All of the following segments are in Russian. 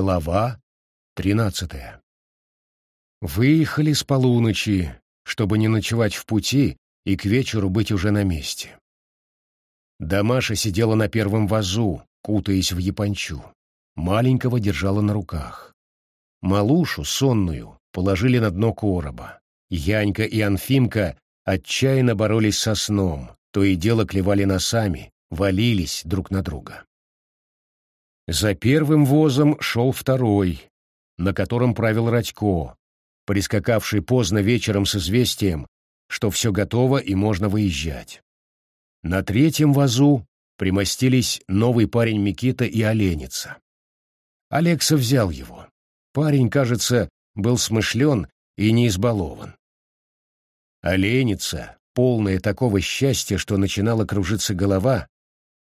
Глава тринадцатая. Выехали с полуночи, чтобы не ночевать в пути и к вечеру быть уже на месте. Дамаша сидела на первом вазу, кутаясь в япончу. Маленького держала на руках. Малушу, сонную, положили на дно короба. Янька и Анфимка отчаянно боролись со сном, то и дело клевали носами, валились друг на друга. За первым возом шел второй, на котором правил Радько, прискакавший поздно вечером с известием, что все готово и можно выезжать. На третьем вазу примостились новый парень Микита и Оленица. Алекса взял его. Парень, кажется, был смышлен и не избалован. Оленица, полная такого счастья, что начинала кружиться голова,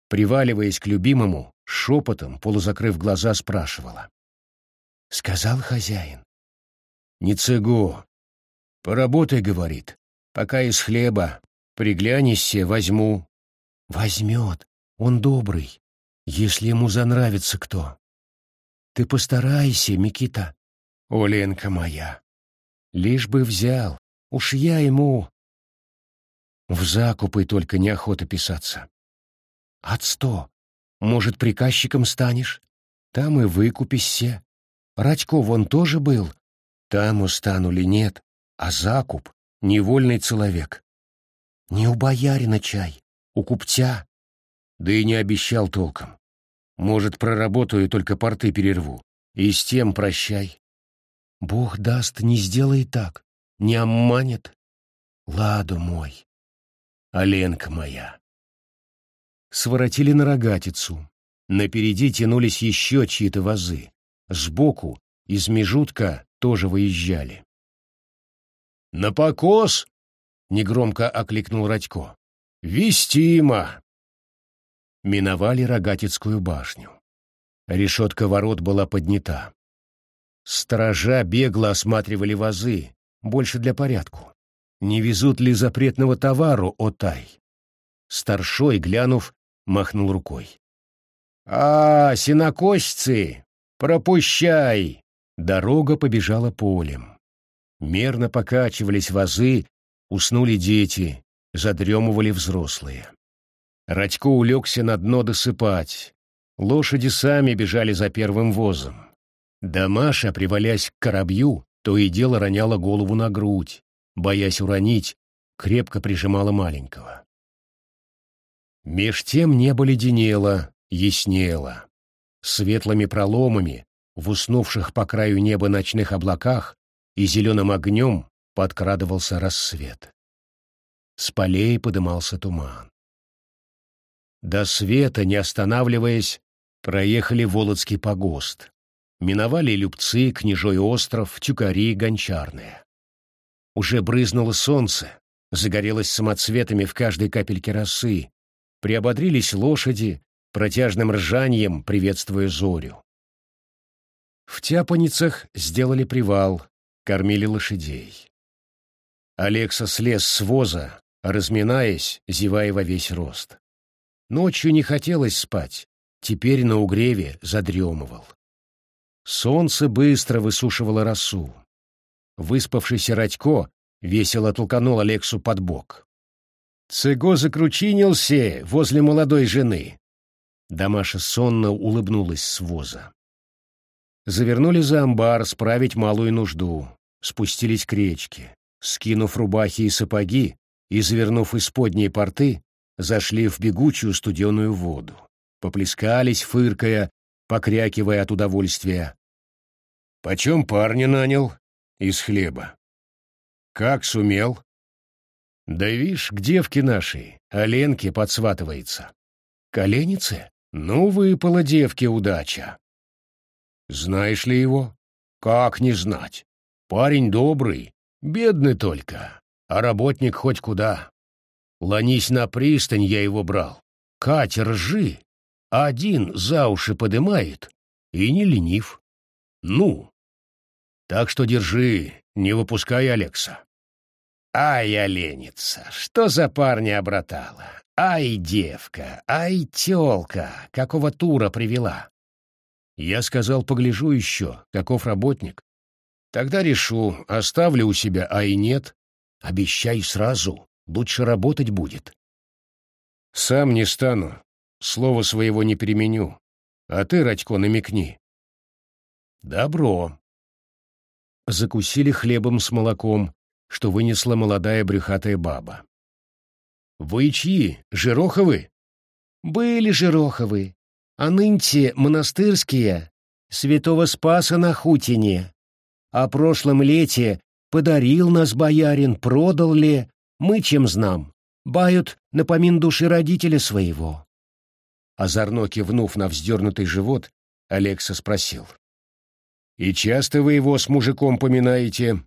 приваливаясь к любимому, шепотом, полузакрыв глаза, спрашивала. «Сказал хозяин». «Не цыгу. Поработай, — говорит, — пока из хлеба. Приглянешься, возьму». «Возьмет. Он добрый, если ему занравится кто. Ты постарайся, Микита, Оленка моя. Лишь бы взял, уж я ему...» В закупы только неохота писаться. «От сто. Может, приказчиком станешь? Там и выкупишься. Радько вон тоже был. Там устану ли нет, а закуп — невольный человек. Не у боярина чай, у купца. Да и не обещал толком. Может, проработаю, только порты перерву. И с тем прощай. Бог даст, не сделай так, не обманет. Ладу мой, Оленка моя своротили на рогатицу. Напереди тянулись еще чьи-то вазы. Сбоку, из межутка, тоже выезжали. «На покос!» — негромко окликнул Радько. «Вестимо!» Миновали Рогатицкую башню. Решетка ворот была поднята. Сторожа бегло осматривали вазы, больше для порядку. Не везут ли запретного товару, Отай? Старшой, глянув, махнул рукой. «А, синокосцы! Пропущай!» Дорога побежала полем. Мерно покачивались вазы, уснули дети, задремывали взрослые. Радько улегся на дно досыпать. Лошади сами бежали за первым возом. Дамаша, привалясь к коробью, то и дело роняла голову на грудь, боясь уронить, крепко прижимала маленького. Меж тем небо леденело, яснело. Светлыми проломами, в уснувших по краю неба ночных облаках и зеленым огнем подкрадывался рассвет. С полей подымался туман. До света, не останавливаясь, проехали Володский погост. Миновали Любцы, Княжой остров, Тюкари, Гончарные. Уже брызнуло солнце, загорелось самоцветами в каждой капельке росы, приободрились лошади, протяжным ржанием приветствуя зорю. В Тяпаницах сделали привал, кормили лошадей. Алекса слез с воза, разминаясь, зевая во весь рост. Ночью не хотелось спать, теперь на угреве задремывал. Солнце быстро высушивало росу. Выспавшийся Радько весело толканул Алексу под бок. Цыго закручинился возле молодой жены. Дамаша сонно улыбнулась с воза. Завернули за амбар справить малую нужду, спустились к речке. Скинув рубахи и сапоги и завернув исподние порты, зашли в бегучую студеную воду. Поплескались, фыркая, покрякивая от удовольствия. «Почем парня нанял?» «Из хлеба». «Как сумел?» Да вишь, к девке нашей, Оленке подсватывается. Коленице? Ну, выпала девке удача. Знаешь ли его? Как не знать? Парень добрый, бедный только, а работник хоть куда. Лонись на пристань, я его брал. Катер ржи, один за уши подымает и не ленив. Ну, так что держи, не выпускай Алекса. Ай, оленится, что за парня обратала? Ай, девка, ай, тёлка, какого тура привела? Я сказал, погляжу еще, каков работник. Тогда решу, оставлю у себя, а и нет. Обещай сразу, лучше работать будет. Сам не стану, слова своего не переменю. А ты, Радько, намекни. Добро. Закусили хлебом с молоком, что вынесла молодая брюхатая баба. «Вы чьи? Жироховы?» «Были Жироховы, а нынче монастырские, святого Спаса на Хутине. О прошлом лете подарил нас боярин, продал ли, мы чем знам. Бают напомин души родителя своего». Озорно кивнув на вздернутый живот, Алекса спросил. «И часто вы его с мужиком поминаете?»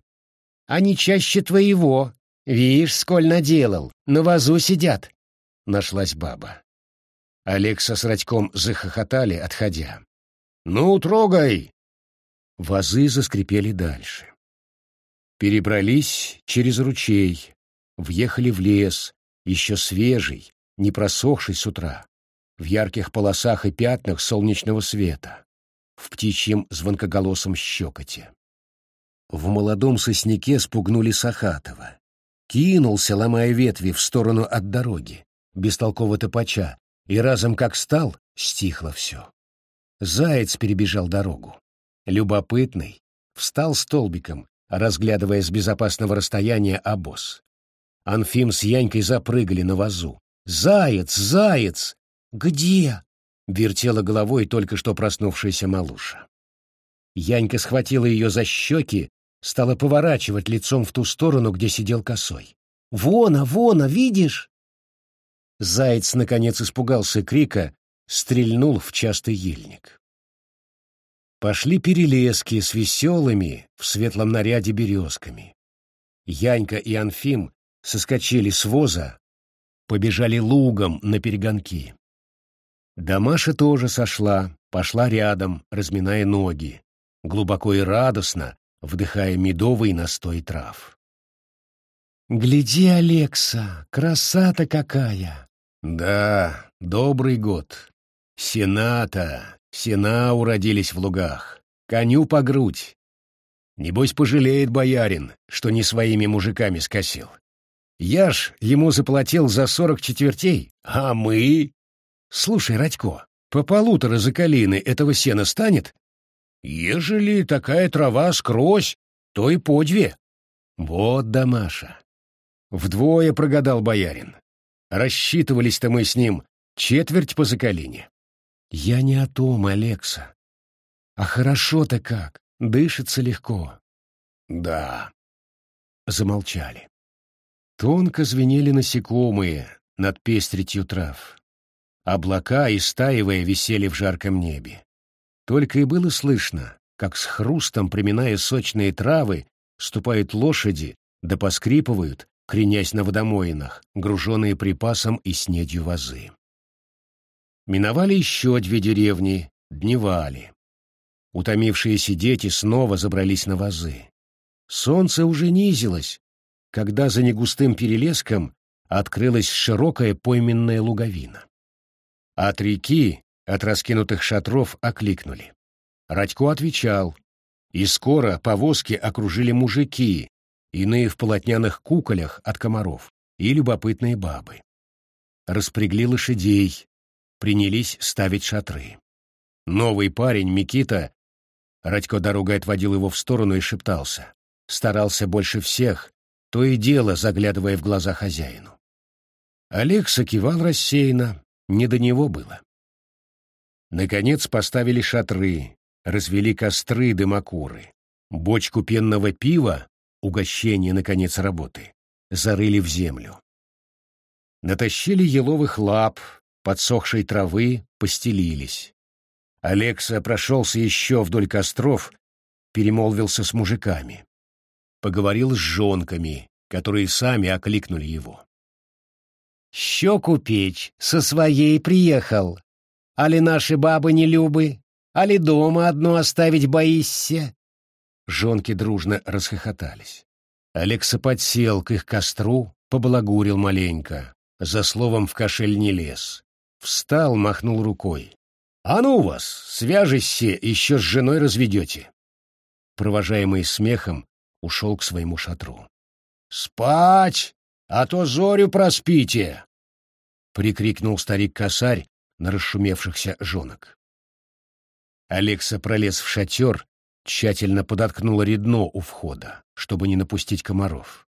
«А не чаще твоего. Вишь, сколь наделал, на вазу сидят», — нашлась баба. Алекса с Радьком захохотали, отходя. «Ну, трогай!» Вазы заскрипели дальше. Перебрались через ручей, въехали в лес, еще свежий, не просохший с утра, в ярких полосах и пятнах солнечного света, в птичьем звонкоголосом щекоте. В молодом сосняке спугнули Сахатова. Кинулся, ломая ветви, в сторону от дороги, бестолково топача, и разом как стал, стихло все. Заяц перебежал дорогу. Любопытный, встал столбиком, разглядывая с безопасного расстояния обоз. Анфим с Янькой запрыгали на вазу. «Заяц! Заяц! Где?» — вертела головой только что проснувшаяся малуша. Янька схватила ее за щеки, стала поворачивать лицом в ту сторону, где сидел косой. «Вона, вона, видишь?» Заяц, наконец, испугался крика, стрельнул в частый ельник. Пошли перелески с веселыми в светлом наряде березками. Янька и Анфим соскочили с воза, побежали лугом на перегонки. Дамаша тоже сошла, пошла рядом, разминая ноги, глубоко и радостно вдыхая медовый настой трав. «Гляди, Алекса, красота какая!» Да, добрый год. Сената, сена уродились в лугах. Коню по грудь. Небось, пожалеет боярин, что не своими мужиками скосил. Я ж ему заплатил за сорок четвертей, а мы... Слушай, Радько, по полутора за калины этого сена станет? Ежели такая трава скрозь, то и по две. Вот, Дамаша. Вдвое прогадал боярин. Рассчитывались-то мы с ним четверть по закалине. Я не о том, Алекса. А хорошо-то как, дышится легко. Да. Замолчали. Тонко звенели насекомые над пестритью трав. Облака, истаивая, висели в жарком небе. Только и было слышно, как с хрустом, приминая сочные травы, ступают лошади, да поскрипывают, кренясь на водомоинах, груженные припасом и снедью вазы. Миновали еще две деревни, дневали. Утомившиеся дети снова забрались на вазы. Солнце уже низилось, когда за негустым перелеском открылась широкая пойменная луговина. От реки, от раскинутых шатров окликнули. Радько отвечал, и скоро повозки окружили мужики, иные в полотняных куколях от комаров и любопытные бабы. Распрягли лошадей, принялись ставить шатры. Новый парень, Микита, Радько дорогой отводил его в сторону и шептался. Старался больше всех, то и дело заглядывая в глаза хозяину. Олег сокивал рассеянно, не до него было. Наконец поставили шатры, развели костры дымокуры. Бочку пенного пива угощение, наконец, работы, зарыли в землю. Натащили еловых лап, подсохшей травы, постелились. Алекса прошелся еще вдоль костров, перемолвился с мужиками. Поговорил с жонками, которые сами окликнули его. «Щеку печь, со своей приехал. Али наши бабы не любы, али дома одну оставить боишься?» Жонки дружно расхохотались. Алекса подсел к их костру, побалагурил маленько, за словом в кошель не лез. Встал, махнул рукой. А ну вас, свяжись еще с женой разведете. Провожаемый смехом, ушел к своему шатру. «Спать, а то зорю проспите!» — прикрикнул старик-косарь на расшумевшихся жонок. Алекса пролез в шатер, тщательно подоткнула редно у входа, чтобы не напустить комаров.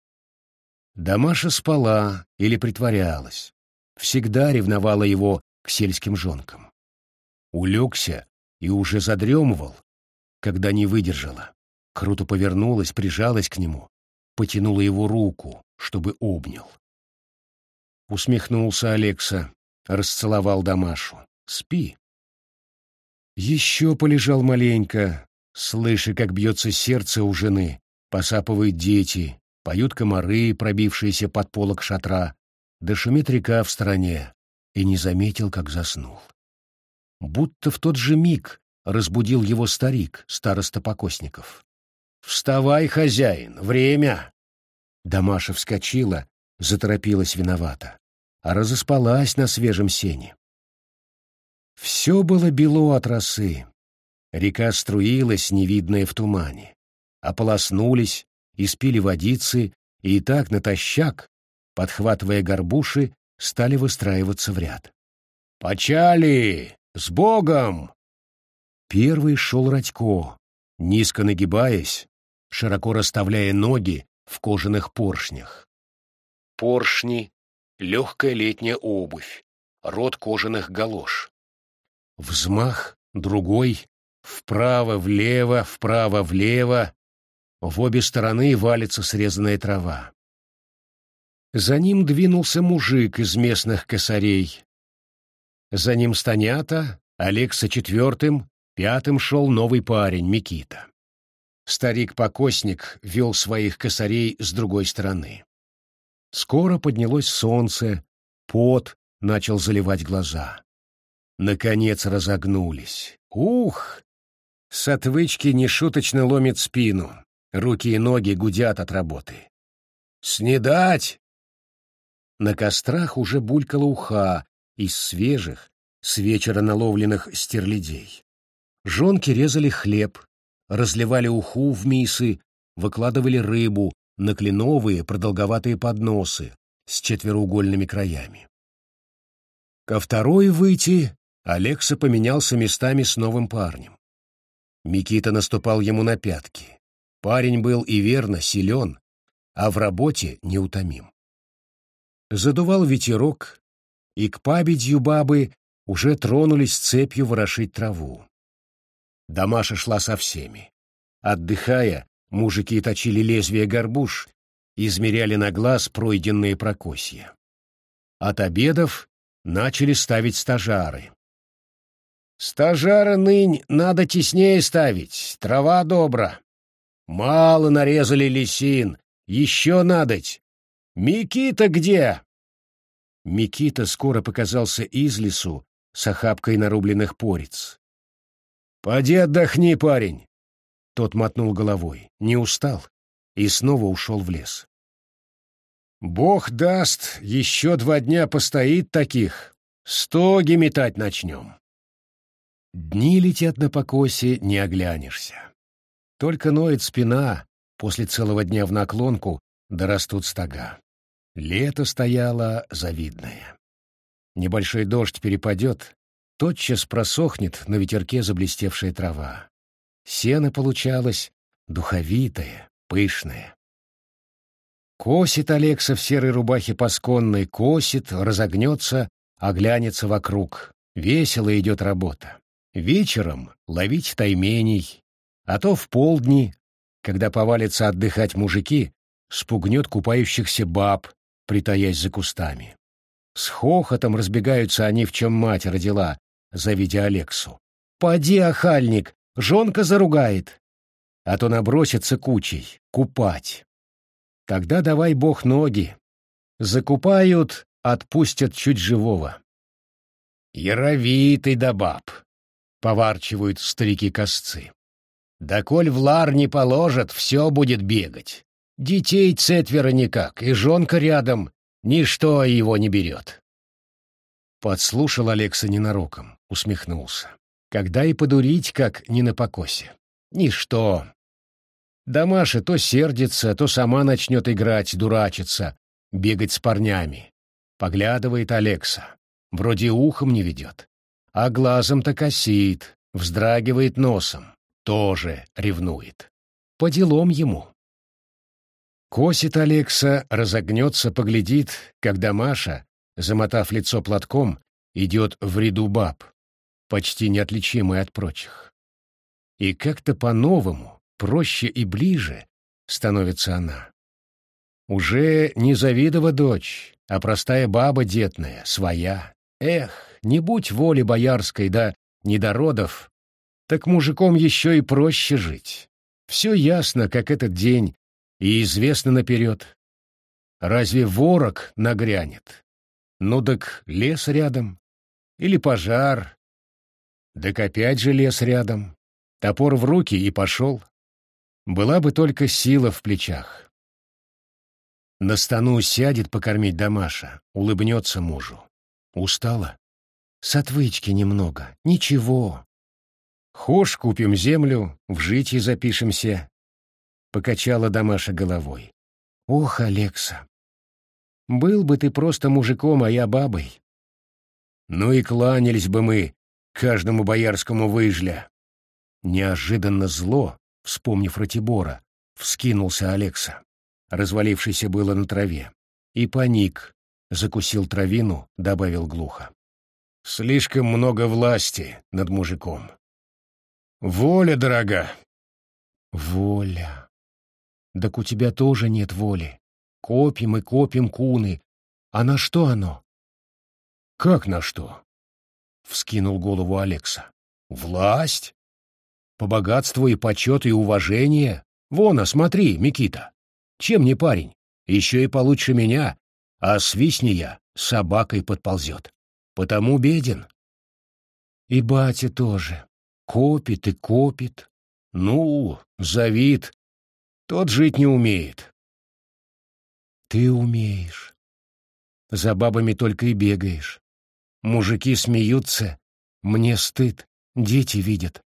Дамаша спала или притворялась, всегда ревновала его к сельским жонкам. Улегся и уже задремывал, когда не выдержала. Круто повернулась, прижалась к нему, потянула его руку, чтобы обнял. Усмехнулся Алекса, расцеловал Дамашу. «Спи». Еще полежал маленько, слыша, как бьется сердце у жены, посапывают дети, поют комары, пробившиеся под полок шатра, да шумит река в стороне, и не заметил, как заснул. Будто в тот же миг разбудил его старик, староста покосников. «Вставай, хозяин, время!» Дамаша вскочила, заторопилась виновата, а разоспалась на свежем сене. Все было бело от росы. Река струилась, невидная в тумане. Ополоснулись, испили водицы, и так натощак, подхватывая горбуши, стали выстраиваться в ряд. «Почали! С Богом!» Первый шел Радько, низко нагибаясь, широко расставляя ноги в кожаных поршнях. Поршни — легкая летняя обувь, рот кожаных галош. Взмах, другой, вправо-влево, вправо-влево, в обе стороны валится срезанная трава. За ним двинулся мужик из местных косарей. За ним Станята, Олег со четвертым, пятым шел новый парень, Микита. Старик-покосник вел своих косарей с другой стороны. Скоро поднялось солнце, пот начал заливать глаза. Наконец разогнулись. Ух! С отвычки нешуточно ломит спину. Руки и ноги гудят от работы. «Снедать!» На кострах уже булькала уха из свежих, с вечера наловленных стерлядей. Жонки резали хлеб, разливали уху в мисы, выкладывали рыбу на кленовые продолговатые подносы с четвероугольными краями. Ко второй выйти Алекса поменялся местами с новым парнем. Микита наступал ему на пятки. Парень был и верно силен, а в работе неутомим. Задувал ветерок, и к пабедью бабы уже тронулись цепью ворошить траву. Дамаша шла со всеми. Отдыхая, мужики точили лезвие горбуш, измеряли на глаз пройденные прокосья. От обедов начали ставить стажары. «Стажара нынь надо теснее ставить, трава добра», Мало нарезали лисин, еще надоть. Микита где? Микита скоро показался из лесу с охапкой нарубленных порец. «Поди отдохни, парень!» Тот мотнул головой, не устал, и снова ушел в лес. «Бог даст, еще два дня постоит таких, стоги метать начнем». Дни летят на покосе, не оглянешься. Только ноет спина, после целого дня в наклонку дорастут стога. Лето стояло завидное. Небольшой дождь перепадет, тотчас просохнет на ветерке заблестевшая трава. Сено получалось духовитое, пышное. Косит Алекса в серой рубахе пасконной, косит, разогнется, оглянется вокруг. Весело идет работа. Вечером ловить тайменей, а то в полдни, когда повалятся отдыхать мужики, спугнет купающихся баб, притаясь за кустами. С хохотом разбегаются они, в чем мать родила, завидя Алексу. «Поди, охальник, жонка заругает!» А то набросится кучей, купать. Тогда давай бог ноги. Закупают, отпустят чуть живого. Яровитый да баб, — поварчивают старики-косцы. Да коль в лар не положат, все будет бегать. Детей цетверо никак, и жонка рядом, ничто его не берет. Подслушал Алекса ненароком, усмехнулся. Когда и подурить, как не на покосе. Ничто. Дамаша то сердится, то сама начнет играть, дурачиться, бегать с парнями. Поглядывает Алекса. Вроде ухом не ведет. А глазом-то косит, вздрагивает носом. Тоже ревнует. По делам ему. Косит Алекса, разогнется, поглядит, когда Маша, замотав лицо платком, идет в ряду баб, почти неотличимый от прочих. И как-то по-новому, проще и ближе становится она. Уже не Завидова дочь, а простая баба детная, своя. Эх, не будь воли боярской да недородов, так мужиком еще и проще жить. Все ясно, как этот день, и известно наперед. Разве ворог нагрянет? Ну так лес рядом. Или пожар. Так опять же лес рядом. Топор в руки и пошел. Была бы только сила в плечах. На стану сядет покормить Дамаша, улыбнется мужу. Устала? С отвычки немного. Ничего. Хошь купим землю, в житье запишемся, — покачала Дамаша головой. «Ох, Алекса! Был бы ты просто мужиком, а я бабой. Ну и кланялись бы мы каждому боярскому выжля». Неожиданно зло, вспомнив Ратибора, вскинулся Алекса, развалившийся было на траве, и паник, закусил травину, добавил глухо. «Слишком много власти над мужиком. Воля дорога!» «Воля!» Так у тебя тоже нет воли. Копим и копим куны. А на что оно? Как на что? Вскинул голову Алекса. Власть? По богатству и почет и уважение? Вон, смотри, Микита. Чем не парень? Еще и получше меня. А свистни я, собакой подползет. Потому беден. И батя тоже. Копит и копит. Ну, завид, тот жить не умеет. Ты умеешь. За бабами только и бегаешь. Мужики смеются, мне стыд, дети видят.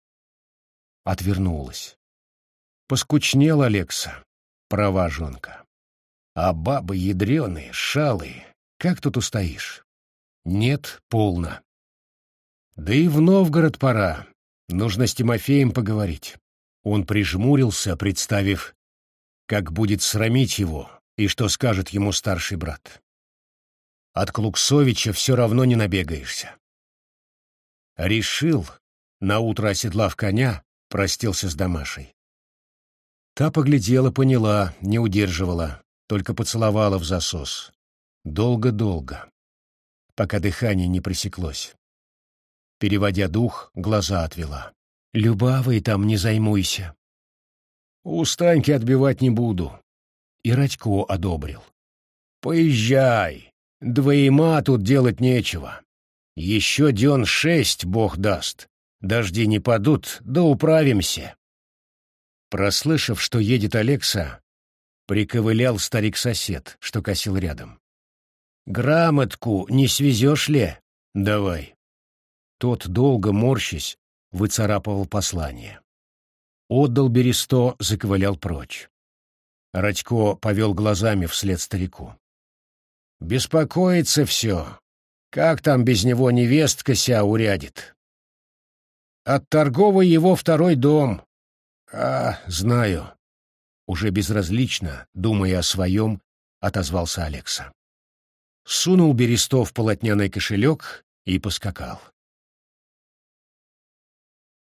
Отвернулась. Поскучнел Алекса, права жонка. А бабы ядреные, шалые, как тут устоишь? Нет, полно. Да и в Новгород пора. Нужно с Тимофеем поговорить. Он прижмурился, представив, как будет срамить его и что скажет ему старший брат. От Клуксовича все равно не набегаешься. Решил, наутро оседлав коня, простился с Дамашей. Та поглядела, поняла, не удерживала, только поцеловала в засос. Долго-долго, пока дыхание не пресеклось. Переводя дух, глаза отвела. «Любавой там не займуйся», у Станьки отбивать не буду. И Радько одобрил. Поезжай. Двоема тут делать нечего. Еще дён шесть бог даст. Дожди не падут, да управимся. Прослышав, что едет Алекса, приковылял старик-сосед, что косил рядом. «Грамотку не свезешь ли? Давай». Тот, долго морщись, выцарапывал послание отдал Бересто, заковылял прочь. Радько повел глазами вслед старику. «Беспокоится все. Как там без него невестка ся урядит?» «От торговой его второй дом». «А, знаю». Уже безразлично, думая о своем, отозвался Алекса. Сунул Бересто в полотняный кошелек и поскакал.